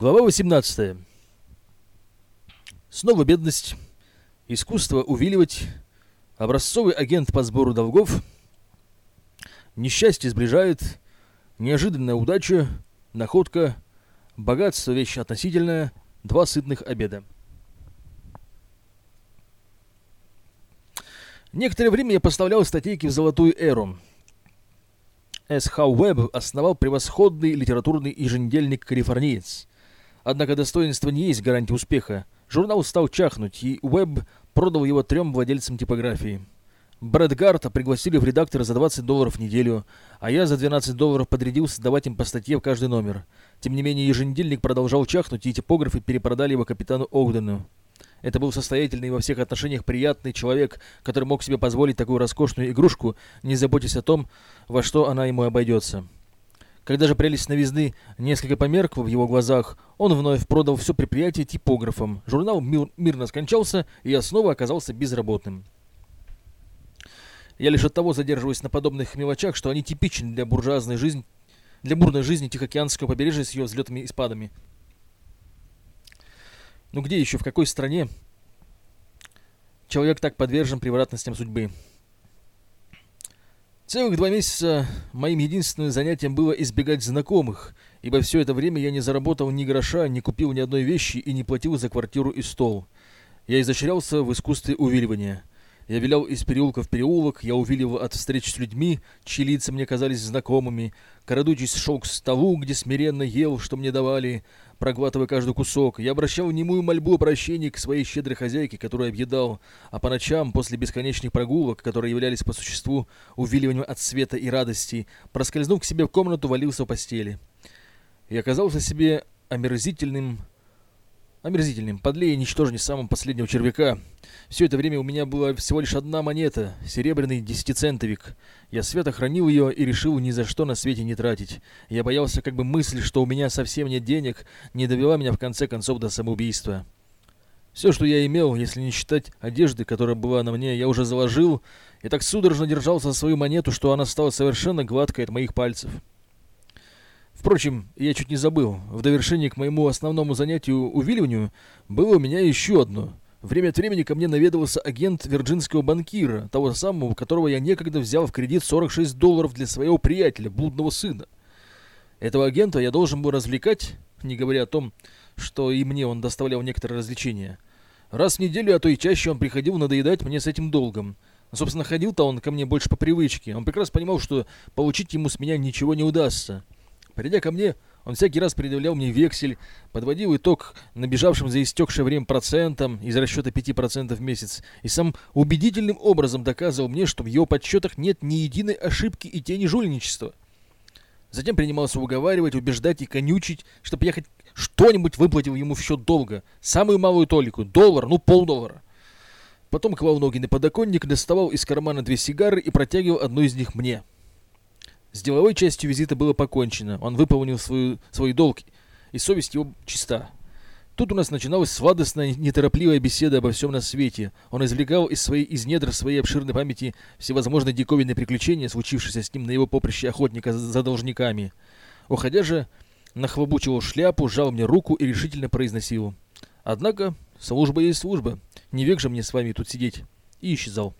Глава 18. Снова бедность, искусство увиливать, образцовый агент по сбору долгов, несчастье сближает, неожиданная удача, находка, богатство вещь относительная, два сытных обеда. Некоторое время я поставлял статейки в «Золотую эру». С. Хау основал превосходный литературный еженедельник «Калифорниец». Однако достоинство не есть гарантия успеха. Журнал стал чахнуть, и Уэбб продал его трем владельцам типографии. Брэд Гарта пригласили в редактора за 20 долларов в неделю, а я за 12 долларов подрядился давать им по статье в каждый номер. Тем не менее, еженедельник продолжал чахнуть, и типографы перепродали его капитану Огдену. Это был состоятельный во всех отношениях приятный человек, который мог себе позволить такую роскошную игрушку, не заботясь о том, во что она ему обойдется. Когда же прелесть новизны несколько померкла в его глазах, он вновь продал все предприятие типографам. Журнал мир, мирно скончался, и я снова оказался безработным. Я лишь от того задерживаюсь на подобных мелочах, что они типичны для буржуазной жизни, для бурной жизни Тихоокеанского побережья с ее взлетами и спадами. Ну где еще, в какой стране человек так подвержен превратностям судьбы? Целых два месяца моим единственным занятием было избегать знакомых, ибо все это время я не заработал ни гроша, не купил ни одной вещи и не платил за квартиру и стол. Я изощрялся в искусстве увиливания. Я вилял из переулка в переулок, я увиливал от встреч с людьми, чьи лица мне казались знакомыми, крадучись шел к столу, где смиренно ел, что мне давали, проглатывая каждый кусок. Я обращал немую мольбу о прощении к своей щедрой хозяйке, которую объедал, а по ночам, после бесконечных прогулок, которые являлись по существу увиливанием от света и радости, проскользнув к себе в комнату, валился в постели. И оказался себе омерзительным омерзительным, подлее и ничтожнее самым последнего червяка. Все это время у меня была всего лишь одна монета, серебряный десятицентовик. Я свято хранил ее и решил ни за что на свете не тратить. Я боялся, как бы мысль, что у меня совсем нет денег, не довела меня в конце концов до самоубийства. Все, что я имел, если не считать одежды, которая была на мне, я уже заложил, и так судорожно держался за свою монету, что она стала совершенно гладкой от моих пальцев. Впрочем, я чуть не забыл. В довершение к моему основному занятию увиливанию было у меня еще одно. Время от времени ко мне наведывался агент вирджинского банкира, того самого, которого я некогда взял в кредит 46 долларов для своего приятеля, блудного сына. Этого агента я должен был развлекать, не говоря о том, что и мне он доставлял некоторые развлечения. Раз в неделю, а то и чаще он приходил надоедать мне с этим долгом. Собственно, ходил-то он ко мне больше по привычке. Он прекрасно понимал, что получить ему с меня ничего не удастся. Придя ко мне, он всякий раз предъявлял мне вексель, подводил итог набежавшим за истекшее время процентам из расчета 5% в месяц и сам убедительным образом доказывал мне, что в его подсчетах нет ни единой ошибки и тени жульничества. Затем принимался уговаривать, убеждать и конючить, чтобы я хоть что-нибудь выплатил ему в счет долга. Самую малую толику. Доллар, ну полдоллара. Потом клал ноги на подоконник, доставал из кармана две сигары и протягивал одну из них мне. С деловой частью визита было покончено. Он выполнил свою, свой долг, и совесть его чиста. Тут у нас начиналась сладостная, неторопливая беседа обо всем на свете. Он извлекал из, своей, из недр своей обширной памяти всевозможные диковинные приключения, случившиеся с ним на его поприще охотника за должниками. Уходя же, нахлобучивал шляпу, сжал мне руку и решительно произносил. Однако, служба есть служба. Не век же мне с вами тут сидеть. И исчезал.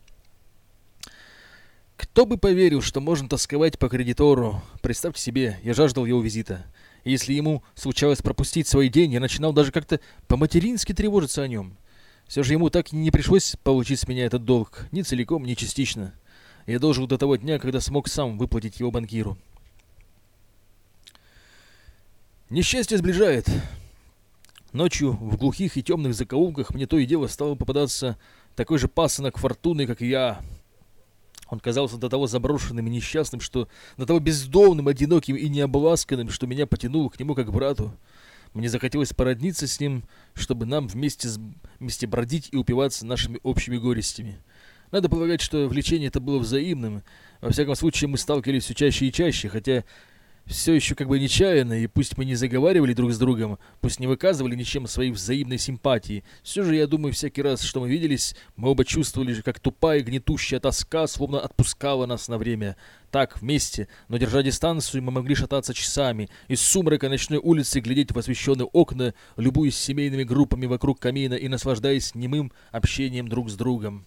Кто бы поверил, что можно тосковать по кредитору? Представьте себе, я жаждал его визита. И если ему случалось пропустить свой день, я начинал даже как-то по-матерински тревожиться о нем. Все же ему так и не пришлось получить с меня этот долг, ни целиком, ни частично. Я должен до того дня, когда смог сам выплатить его банкиру. Несчастье сближает. Ночью в глухих и темных закоулках мне то и дело стало попадаться такой же пасынок фортуны, как и я, он казался до того заброшенным и несчастным, что до того бездомным, одиноким и необласканным, что меня потянуло к нему как брату. Мне захотелось породниться с ним, чтобы нам вместе, с... вместе бродить и упиваться нашими общими горестями. Надо полагать, что влечение это было взаимным. Во всяком случае, мы сталкивались все чаще и чаще, хотя все еще как бы нечаянно, и пусть мы не заговаривали друг с другом, пусть не выказывали ничем своей взаимной симпатии, все же, я думаю, всякий раз, что мы виделись, мы оба чувствовали, как тупая гнетущая тоска словно отпускала нас на время. Так, вместе, но держа дистанцию, мы могли шататься часами, из сумрака ночной улицы глядеть в освещенные окна, любуясь семейными группами вокруг камина и наслаждаясь немым общением друг с другом.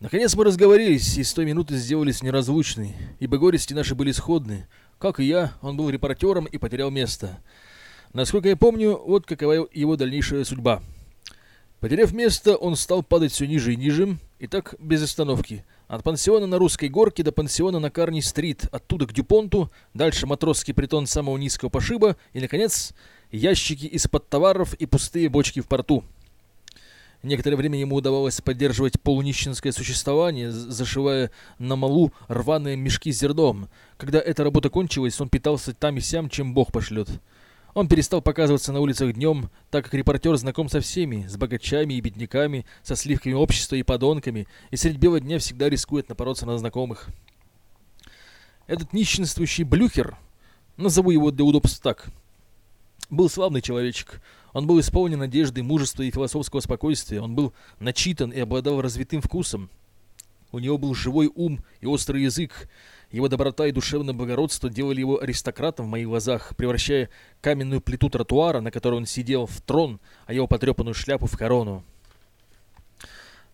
Наконец мы разговорились, и с той минуты сделались неразлучны, ибо горести наши были сходны. Как и я, он был репортером и потерял место. Насколько я помню, вот какова его дальнейшая судьба. Потеряв место, он стал падать все ниже и ниже, и так без остановки. От пансиона на Русской горке до пансиона на Карни-стрит, оттуда к Дюпонту, дальше матросский притон самого низкого пошиба, и, наконец, ящики из-под товаров и пустые бочки в порту. Некоторое время ему удавалось поддерживать полунищенское существование, зашивая на малу рваные мешки с зерном. Когда эта работа кончилась, он питался там и сям, чем Бог пошлет. Он перестал показываться на улицах днем, так как репортер знаком со всеми, с богачами и бедняками, со сливками общества и подонками, и средь бела дня всегда рискует напороться на знакомых. Этот нищенствующий блюхер, назову его для удобства так, был славный человечек. Он был исполнен надежды, мужества и философского спокойствия. Он был начитан и обладал развитым вкусом. У него был живой ум и острый язык. Его доброта и душевное благородство делали его аристократом в моих глазах, превращая каменную плиту тротуара, на которой он сидел, в трон, а его потрепанную шляпу в корону.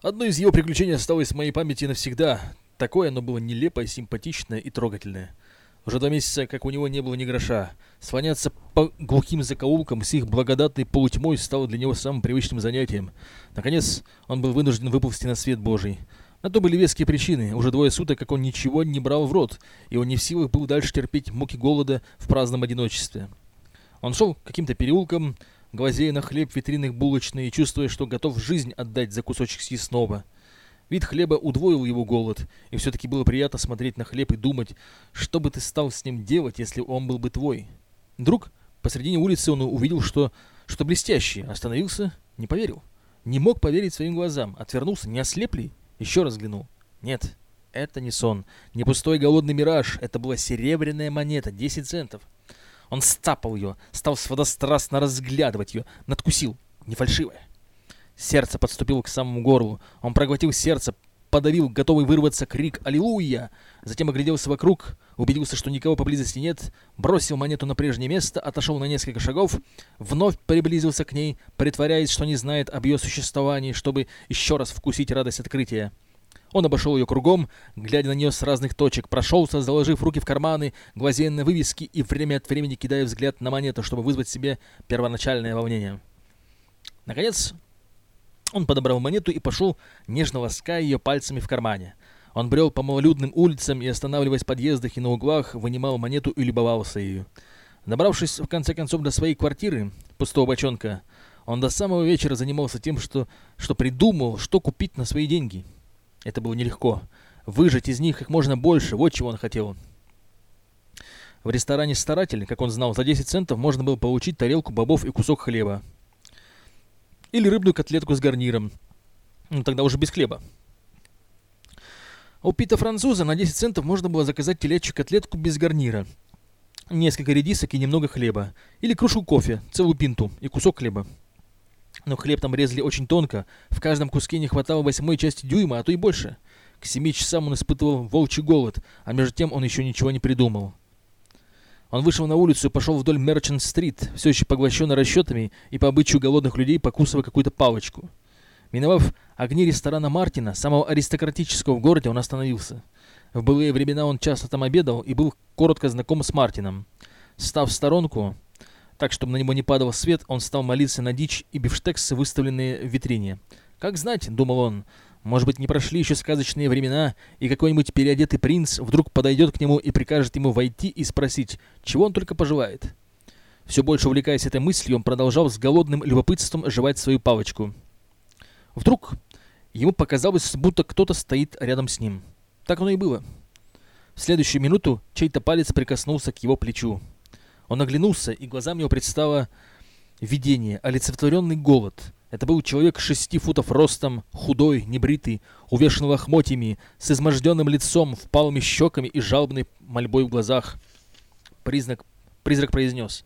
Одно из его приключений осталось в моей памяти навсегда. Такое оно было нелепое, симпатичное и трогательное. Уже два месяца, как у него не было ни гроша. Слоняться по глухим закоулкам с их благодатной полутьмой стало для него самым привычным занятием. Наконец, он был вынужден выползти на свет Божий. На то были веские причины. Уже двое суток, как он ничего не брал в рот, и он не в силах был дальше терпеть муки голода в праздном одиночестве. Он шел каким-то переулком, глазея на хлеб витринных булочной и чувствуя, что готов жизнь отдать за кусочек съестного. Вид хлеба удвоил его голод, и все-таки было приятно смотреть на хлеб и думать, что бы ты стал с ним делать, если он был бы твой. Вдруг посредине улицы он увидел, что что блестящее, остановился, не поверил. Не мог поверить своим глазам, отвернулся, не ослеп ли? Еще раз взглянул. Нет, это не сон, не пустой голодный мираж, это была серебряная монета, 10 центов. Он стапал ее, стал сводострастно разглядывать ее, надкусил, не фальшивая. Сердце подступило к самому горлу. Он проглотил сердце, подавил, готовый вырваться крик «Аллилуйя!». Затем огляделся вокруг, убедился, что никого поблизости нет, бросил монету на прежнее место, отошел на несколько шагов, вновь приблизился к ней, притворяясь, что не знает об ее существовании, чтобы еще раз вкусить радость открытия. Он обошел ее кругом, глядя на нее с разных точек, прошелся, заложив руки в карманы, глазея на вывески и время от времени кидая взгляд на монету, чтобы вызвать себе первоначальное волнение. Наконец, он подобрал монету и пошел, нежно лаская ее пальцами в кармане. Он брел по малолюдным улицам и, останавливаясь в подъездах и на углах, вынимал монету и любовался ею. Добравшись, в конце концов, до своей квартиры, пустого бочонка, он до самого вечера занимался тем, что, что придумал, что купить на свои деньги. Это было нелегко. Выжать из них как можно больше, вот чего он хотел. В ресторане «Старатель», как он знал, за 10 центов можно было получить тарелку бобов и кусок хлеба. Или рыбную котлетку с гарниром. Ну, тогда уже без хлеба. У Пита Француза на 10 центов можно было заказать телячью котлетку без гарнира. Несколько редисок и немного хлеба. Или кружку кофе, целую пинту и кусок хлеба. Но хлеб там резали очень тонко. В каждом куске не хватало восьмой части дюйма, а то и больше. К семи часам он испытывал волчий голод, а между тем он еще ничего не придумал. Он вышел на улицу и пошел вдоль Мерчант-стрит, все еще поглощенный расчетами и по обычаю голодных людей покусывая какую-то палочку. Миновав огни ресторана Мартина, самого аристократического в городе, он остановился. В былые времена он часто там обедал и был коротко знаком с Мартином. Став в сторонку, так, чтобы на него не падал свет, он стал молиться на дичь и бифштексы, выставленные в витрине. «Как знать», — думал он, — может быть, не прошли еще сказочные времена, и какой-нибудь переодетый принц вдруг подойдет к нему и прикажет ему войти и спросить, чего он только пожелает. Все больше увлекаясь этой мыслью, он продолжал с голодным любопытством жевать свою палочку. Вдруг ему показалось, будто кто-то стоит рядом с ним. Так оно и было. В следующую минуту чей-то палец прикоснулся к его плечу. Он оглянулся, и глазам его предстало видение, олицетворенный голод — это был человек шести футов ростом, худой, небритый, увешанный лохмотьями, с изможденным лицом, впалыми щеками и жалобной мольбой в глазах. Признак, призрак произнес.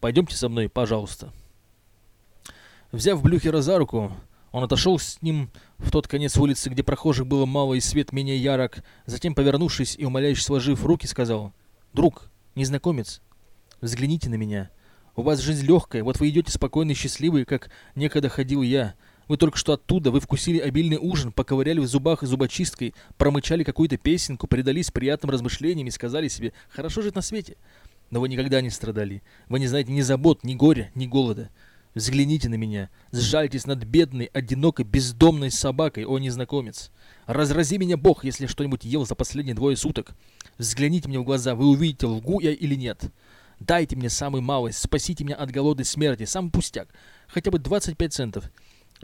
«Пойдемте со мной, пожалуйста». Взяв Блюхера за руку, он отошел с ним в тот конец улицы, где прохожих было мало и свет менее ярок, затем, повернувшись и умоляюще сложив руки, сказал, «Друг, незнакомец, взгляните на меня. У вас жизнь легкая, вот вы идете спокойно и счастливый, как некогда ходил я. Вы только что оттуда, вы вкусили обильный ужин, поковыряли в зубах зубочисткой, промычали какую-то песенку, предались приятным размышлениям и сказали себе «хорошо жить на свете». Но вы никогда не страдали. Вы не знаете ни забот, ни горя, ни голода. Взгляните на меня, сжальтесь над бедной, одинокой, бездомной собакой, о незнакомец. Разрази меня Бог, если что-нибудь ел за последние двое суток. Взгляните мне в глаза, вы увидите, лгу я или нет. Дайте мне самый малость, спасите меня от голодной смерти, сам пустяк, хотя бы 25 центов.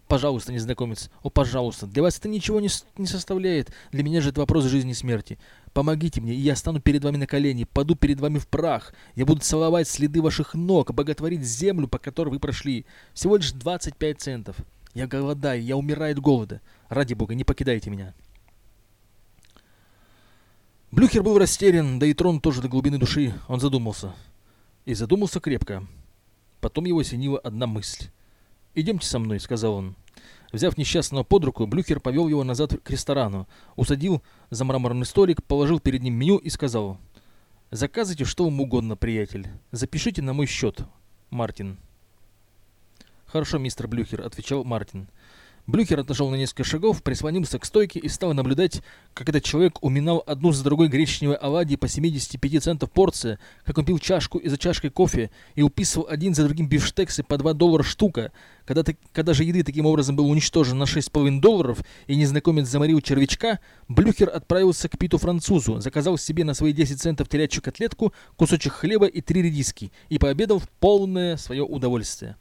Пожалуйста, незнакомец, о, пожалуйста, для вас это ничего не, не составляет, для меня же это вопрос жизни и смерти. Помогите мне, и я стану перед вами на колени, паду перед вами в прах, я буду целовать следы ваших ног, боготворить землю, по которой вы прошли. Всего лишь 25 центов. Я голодаю, я умираю от голода. Ради бога, не покидайте меня. Блюхер был растерян, да и Трон тоже до глубины души. Он задумался. И задумался крепко. Потом его осенила одна мысль. «Идемте со мной», — сказал он. Взяв несчастного под руку, Блюхер повел его назад к ресторану, усадил за мраморный столик, положил перед ним меню и сказал, «Заказывайте что вам угодно, приятель. Запишите на мой счет, Мартин». «Хорошо, мистер Блюхер», — отвечал Мартин. Блюхер отошел на несколько шагов, прислонился к стойке и стал наблюдать, как этот человек уминал одну за другой гречневые оладьи по 75 центов порция, как он пил чашку и за чашкой кофе и уписывал один за другим бифштексы по 2 доллара штука. Когда, ты, когда же еды таким образом был уничтожен на 6,5 долларов и незнакомец заморил червячка, Блюхер отправился к Питу-французу, заказал себе на свои 10 центов телячью котлетку, кусочек хлеба и три редиски и пообедал в полное свое удовольствие.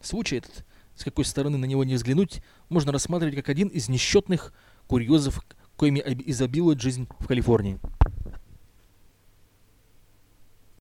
Случай этот с какой стороны на него не взглянуть, можно рассматривать как один из несчетных курьезов, коими изобилует жизнь в Калифорнии.